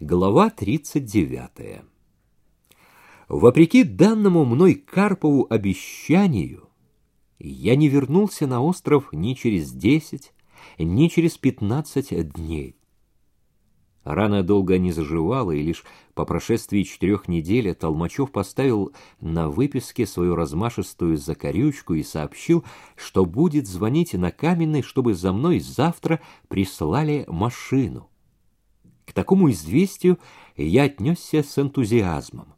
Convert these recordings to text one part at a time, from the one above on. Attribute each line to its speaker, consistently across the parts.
Speaker 1: Глава 39. Вопреки данному мной Карпову обещанию, я не вернулся на остров ни через десять, ни через пятнадцать дней. Рана долго не заживала, и лишь по прошествии четырех недель Толмачев поставил на выписке свою размашистую закорючку и сообщил, что будет звонить на каменный, чтобы за мной завтра прислали машину. К такому известию я отнесся с энтузиазмом.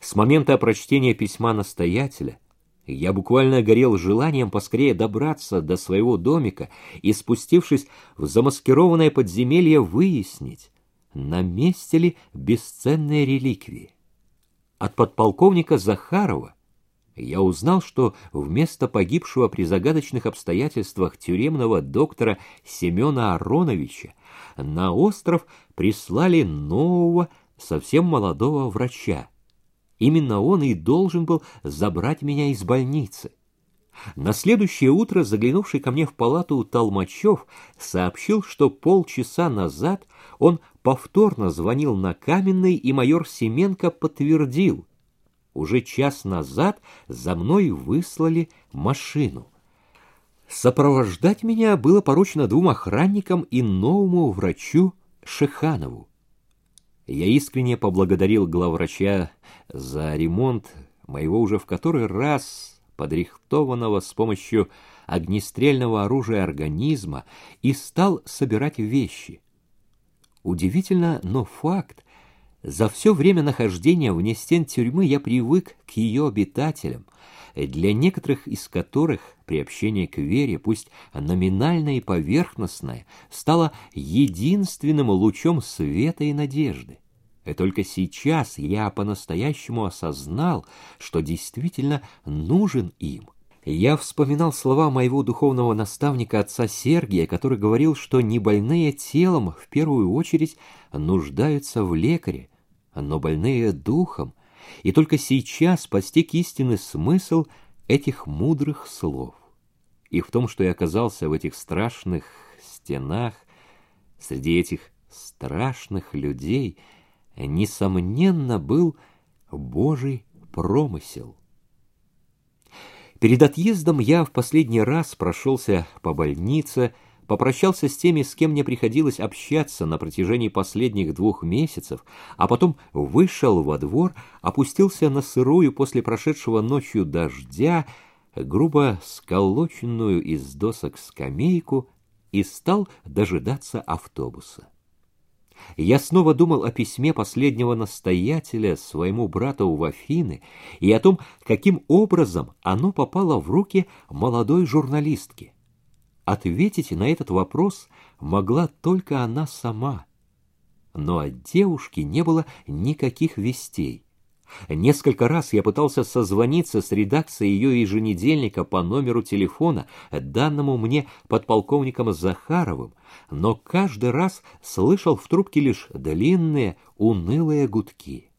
Speaker 1: С момента прочтения письма настоятеля я буквально горел желанием поскорее добраться до своего домика и, спустившись в замаскированное подземелье, выяснить, на месте ли бесценные реликвии. От подполковника Захарова я узнал, что вместо погибшего при загадочных обстоятельствах тюремного доктора Семена Ароновича на остров прислали нового, совсем молодого врача. Именно он и должен был забрать меня из больницы. На следующее утро заглянувший ко мне в палату Толмачев сообщил, что полчаса назад он повторно звонил на каменный, и майор Семенко подтвердил. Уже час назад за мной выслали машину. Сопровождать меня было поручено двум охранникам и новому врачу Шеханову. Я искренне поблагодарил главврача за ремонт моего уже в который раз подрихтованного с помощью огнестрельного оружия организма и стал собирать вещи. Удивительно, но факт. За все время нахождения вне стен тюрьмы я привык к ее обитателям, для некоторых из которых приобщение к вере, пусть номинальное и поверхностное, стало единственным лучом света и надежды. И только сейчас я по-настоящему осознал, что действительно нужен им. Я вспоминал слова моего духовного наставника отца Сергия, который говорил, что не больные телом в первую очередь нуждаются в лекаре, но больные духом, и только сейчас постиг истинный смысл этих мудрых слов. И в том, что я оказался в этих страшных стенах, среди этих страшных людей, несомненно, был Божий промысел. Перед отъездом я в последний раз прошелся по больнице, попрощался с теми, с кем мне приходилось общаться на протяжении последних двух месяцев, а потом вышел во двор, опустился на сырую после прошедшего ночью дождя, грубо сколоченную из досок скамейку и стал дожидаться автобуса. Я снова думал о письме последнего настоятеля своему брату в Афины и о том, каким образом оно попало в руки молодой журналистки. Ответить на этот вопрос могла только она сама. Но от девушки не было никаких вестей. Несколько раз я пытался созвониться с редакцией ее еженедельника по номеру телефона, данному мне подполковником Захаровым, но каждый раз слышал в трубке лишь длинные, унылые гудки.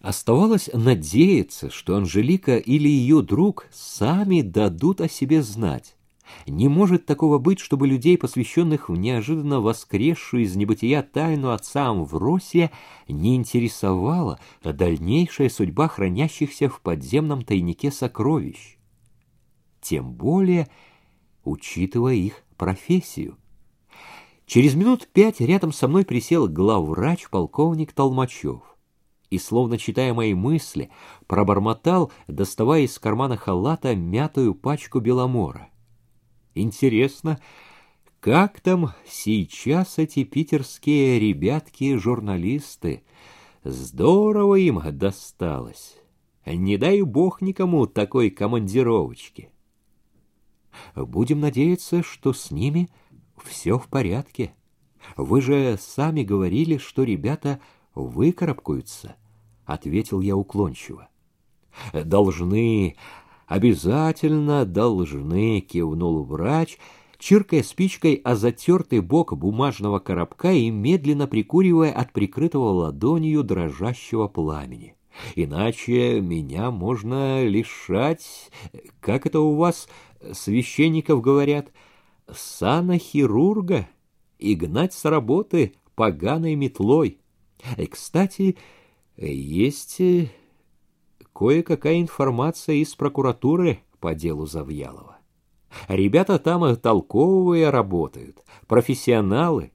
Speaker 1: Оставалось надеяться, что Анжелика или ее друг сами дадут о себе знать. Не может такого быть, чтобы людей, посвященных в неожиданно воскресшую из небытия тайну отца Амвросия, не интересовала дальнейшая судьба хранящихся в подземном тайнике сокровищ. Тем более, учитывая их профессию. Через минут пять рядом со мной присел главврач полковник Толмачев и, словно читая мои мысли, пробормотал, доставая из кармана халата мятую пачку беломора. Интересно, как там сейчас эти питерские ребятки-журналисты? Здорово им досталось. Не дай бог никому такой командировочки. Будем надеяться, что с ними все в порядке. Вы же сами говорили, что ребята выкарабкаются, — ответил я уклончиво. Должны, «Обязательно должны», — кивнул врач, чиркая спичкой о затертый бок бумажного коробка и медленно прикуривая от прикрытого ладонью дрожащего пламени. «Иначе меня можно лишать, как это у вас, священников говорят, санохирурга и гнать с работы поганой метлой. И, кстати, есть э, кое-какая информация из прокуратуры по делу Завьялова. Ребята там толковые работают, профессионалы.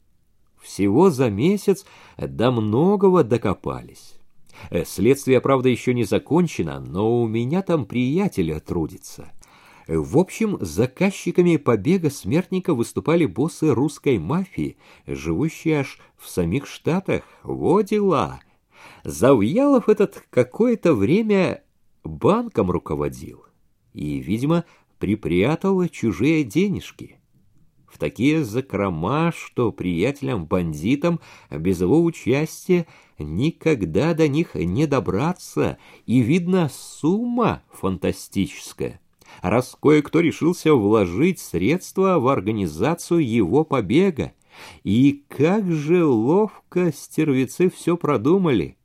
Speaker 1: Всего за месяц до многого докопались. Э, следствие, правда, еще не закончено, но у меня там приятеля трудится. В общем, заказчиками побега смертника выступали боссы русской мафии, живущие аж в самих Штатах. Во дела! Завьялов этот какое-то время банком руководил и, видимо, припрятал чужие денежки. В такие закрома, что приятелям-бандитам без его участия никогда до них не добраться, и, видно, сумма фантастическая раз кое-кто решился вложить средства в организацию его побега. И как же ловко стервецы все продумали!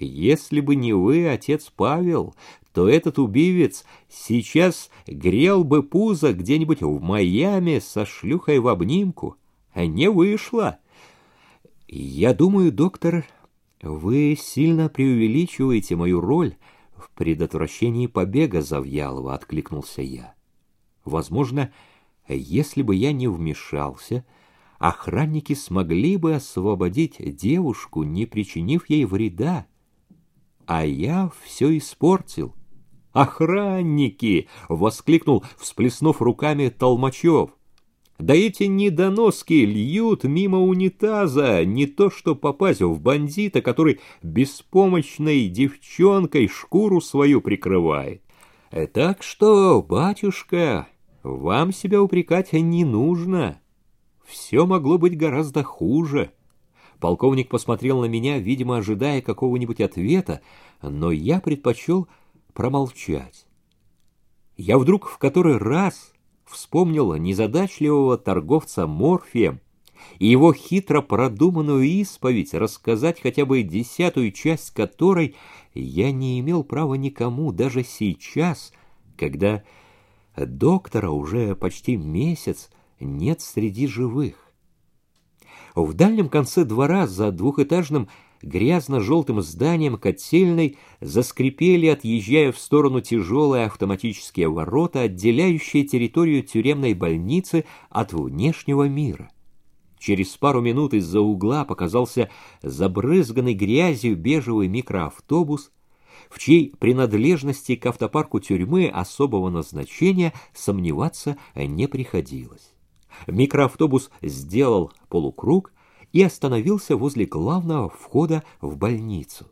Speaker 1: Если бы не вы, отец Павел, то этот убивец сейчас грел бы пузо где-нибудь в Майами со шлюхой в обнимку. А не вышло. Я думаю, доктор, вы сильно преувеличиваете мою роль в предотвращении побега Завьялова, откликнулся я. Возможно, если бы я не вмешался, охранники смогли бы освободить девушку, не причинив ей вреда. А я все испортил. «Охранники!» — воскликнул, всплеснув руками Толмачев. Да эти недоноски льют мимо унитаза, не то что попасть в бандита, который беспомощной девчонкой шкуру свою прикрывает. Так что, батюшка, вам себя упрекать не нужно. Все могло быть гораздо хуже. Полковник посмотрел на меня, видимо, ожидая какого-нибудь ответа, но я предпочел промолчать. Я вдруг в который раз вспомнил незадачливого торговца морфием и его хитро продуманную исповедь, рассказать хотя бы десятую часть которой я не имел права никому, даже сейчас, когда доктора уже почти месяц нет среди живых. В дальнем конце двора за двухэтажным грязно-желтым зданием котельной заскрипели, отъезжая в сторону тяжелые автоматические ворота, отделяющие территорию тюремной больницы от внешнего мира. Через пару минут из-за угла показался забрызганный грязью бежевый микроавтобус, в чьей принадлежности к автопарку тюрьмы особого назначения сомневаться не приходилось. Микроавтобус сделал полукруг, и остановился возле главного входа в больницу.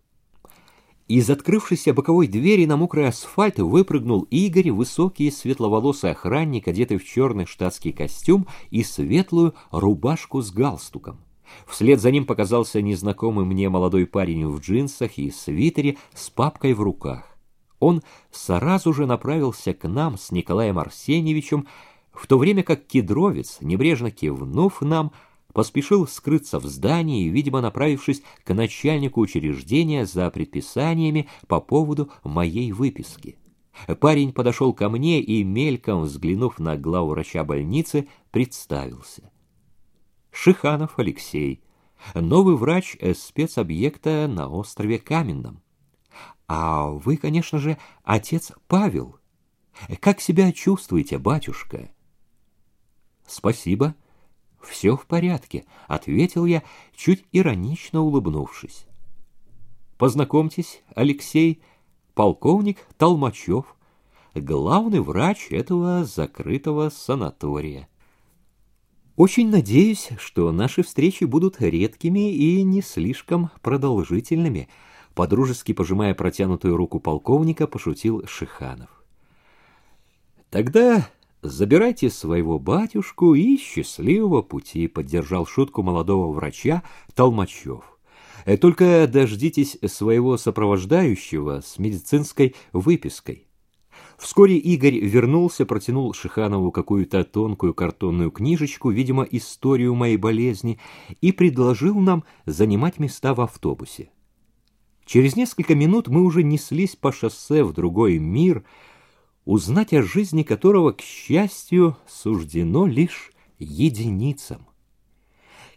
Speaker 1: Из открывшейся боковой двери на мокрый асфальт выпрыгнул Игорь, высокий светловолосый охранник, одетый в черный штатский костюм и светлую рубашку с галстуком. Вслед за ним показался незнакомый мне молодой парень в джинсах и свитере с папкой в руках. Он сразу же направился к нам с Николаем Арсеньевичем, в то время как кедровец, небрежно кивнув нам, поспешил скрыться в здании, видимо, направившись к начальнику учреждения за предписаниями по поводу моей выписки. Парень подошел ко мне и, мельком взглянув на главврача больницы, представился. Шиханов Алексей, новый врач спецобъекта на острове Каменном. А вы, конечно же, отец Павел. Как себя чувствуете, батюшка? Спасибо, — «Все в порядке», — ответил я, чуть иронично улыбнувшись. «Познакомьтесь, Алексей, полковник Толмачев, главный врач этого закрытого санатория. Очень надеюсь, что наши встречи будут редкими и не слишком продолжительными», — подружески пожимая протянутую руку полковника, пошутил Шиханов. «Тогда забирайте своего батюшку и счастливого пути, поддержал шутку молодого врача Толмачев. Э, только дождитесь своего сопровождающего с медицинской выпиской. Вскоре Игорь вернулся, протянул Шиханову какую-то тонкую картонную книжечку, видимо, историю моей болезни, и предложил нам занимать места в автобусе. Через несколько минут мы уже неслись по шоссе в другой мир, узнать о жизни которого, к счастью, суждено лишь единицам.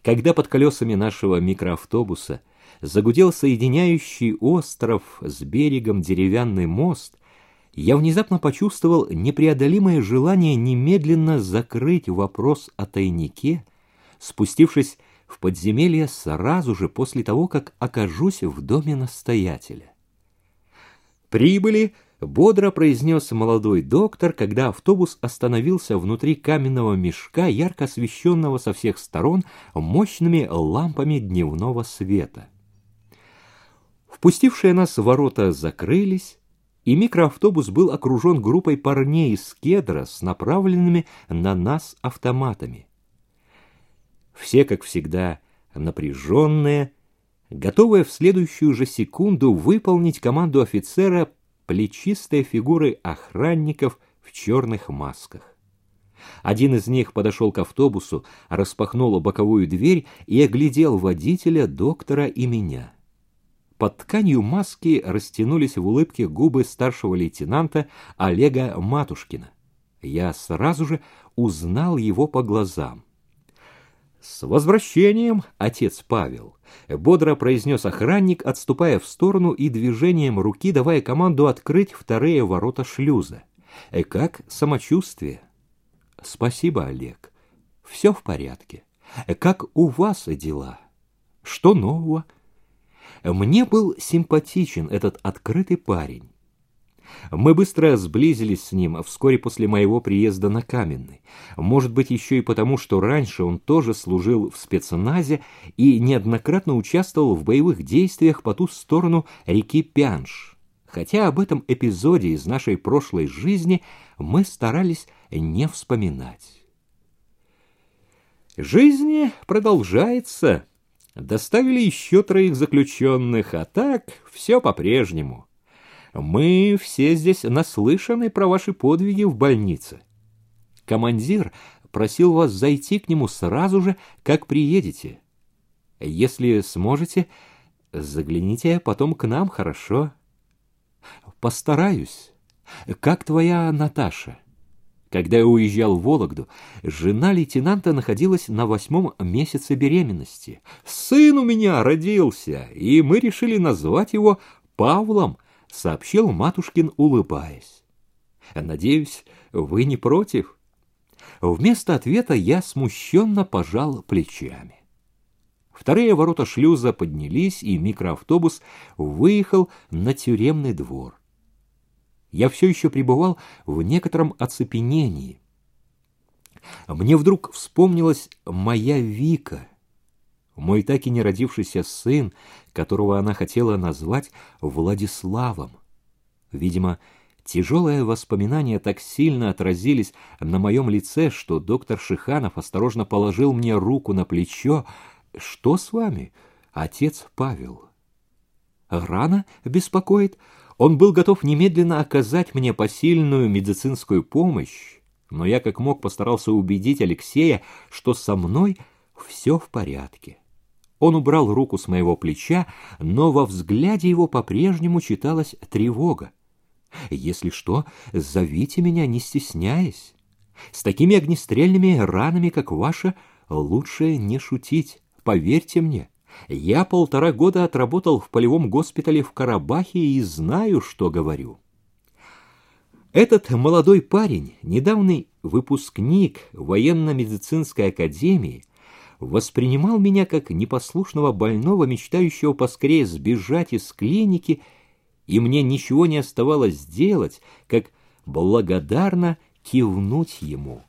Speaker 1: Когда под колесами нашего микроавтобуса загудел соединяющий остров с берегом деревянный мост, я внезапно почувствовал непреодолимое желание немедленно закрыть вопрос о тайнике, спустившись в подземелье сразу же после того, как окажусь в доме настоятеля. «Прибыли!» — бодро произнес молодой доктор, когда автобус остановился внутри каменного мешка, ярко освещенного со всех сторон мощными лампами дневного света. Впустившие нас ворота закрылись, и микроавтобус был окружен группой парней из кедра с направленными на нас автоматами. Все, как всегда, напряженные, готовые в следующую же секунду выполнить команду офицера плечистой фигуры охранников в черных масках. Один из них подошел к автобусу, распахнул боковую дверь и оглядел водителя, доктора и меня. Под тканью маски растянулись в улыбке губы старшего лейтенанта Олега Матушкина. Я сразу же узнал его по глазам. «С возвращением, отец Павел!» — бодро произнес охранник, отступая в сторону и движением руки давая команду открыть вторые ворота шлюза. «Э, «Как самочувствие?» «Спасибо, Олег. Все в порядке. Э, как у вас дела? Что нового?» Мне был симпатичен этот открытый парень. Мы быстро сблизились с ним вскоре после моего приезда на Каменный. Может быть, еще и потому, что раньше он тоже служил в спецназе и неоднократно участвовал в боевых действиях по ту сторону реки Пянш. Хотя об этом эпизоде из нашей прошлой жизни мы старались не вспоминать. Жизнь продолжается, Доставили еще троих заключенных, а так все по-прежнему. Мы все здесь наслышаны про ваши подвиги в больнице. Командир просил вас зайти к нему сразу же, как приедете. Если сможете, загляните потом к нам, хорошо? Постараюсь. Как твоя Наташа? Когда я уезжал в Вологду, жена лейтенанта находилась на восьмом месяце беременности. Сын у меня родился, и мы решили назвать его Павлом, сообщил Матушкин, улыбаясь. Надеюсь, вы не против? Вместо ответа я смущенно пожал плечами. Вторые ворота шлюза поднялись, и микроавтобус выехал на тюремный двор я все еще пребывал в некотором оцепенении. Мне вдруг вспомнилась моя Вика, мой так и не родившийся сын, которого она хотела назвать Владиславом. Видимо, тяжелые воспоминания так сильно отразились на моем лице, что доктор Шиханов осторожно положил мне руку на плечо. «Что с вами, отец Павел?» «Рана беспокоит?» Он был готов немедленно оказать мне посильную медицинскую помощь, но я как мог постарался убедить Алексея, что со мной все в порядке. Он убрал руку с моего плеча, но во взгляде его по-прежнему читалась тревога. «Если что, зовите меня, не стесняясь. С такими огнестрельными ранами, как ваша, лучше не шутить, поверьте мне». Я полтора года отработал в полевом госпитале в Карабахе и знаю, что говорю. Этот молодой парень, недавний выпускник военно-медицинской академии, воспринимал меня как непослушного больного, мечтающего поскорее сбежать из клиники, и мне ничего не оставалось сделать, как благодарно кивнуть ему.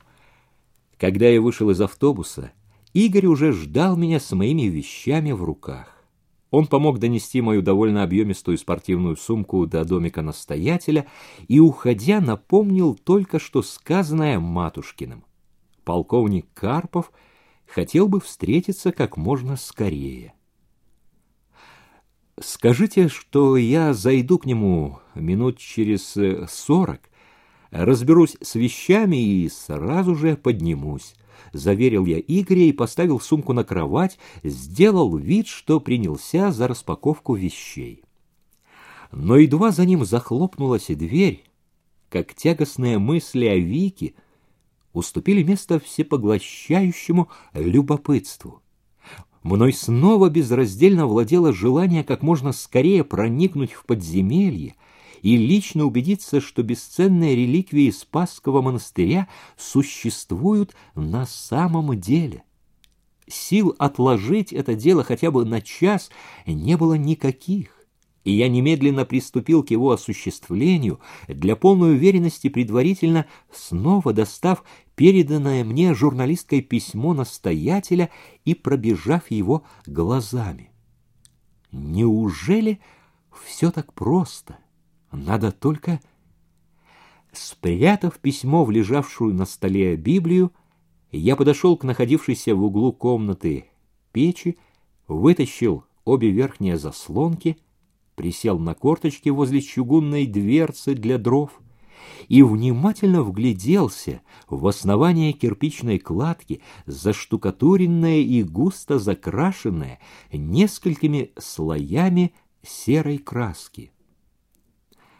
Speaker 1: Когда я вышел из автобуса, Игорь уже ждал меня с моими вещами в руках. Он помог донести мою довольно объемистую спортивную сумку до домика настоятеля и, уходя, напомнил только что сказанное Матушкиным. Полковник Карпов хотел бы встретиться как можно скорее. «Скажите, что я зайду к нему минут через сорок, разберусь с вещами и сразу же поднимусь заверил я Игоря и поставил сумку на кровать, сделал вид, что принялся за распаковку вещей. Но едва за ним захлопнулась дверь, как тягостные мысли о Вике уступили место всепоглощающему любопытству. Мной снова безраздельно владело желание как можно скорее проникнуть в подземелье и лично убедиться, что бесценные реликвии Спасского монастыря существуют на самом деле. Сил отложить это дело хотя бы на час не было никаких и я немедленно приступил к его осуществлению, для полной уверенности предварительно снова достав переданное мне журналисткой письмо настоятеля и пробежав его глазами. Неужели все так просто? Надо только... Спрятав письмо в лежавшую на столе Библию, я подошел к находившейся в углу комнаты печи, вытащил обе верхние заслонки — присел на корточки возле чугунной дверцы для дров и внимательно вгляделся в основание кирпичной кладки, заштукатуренное и густо закрашенное несколькими слоями серой краски.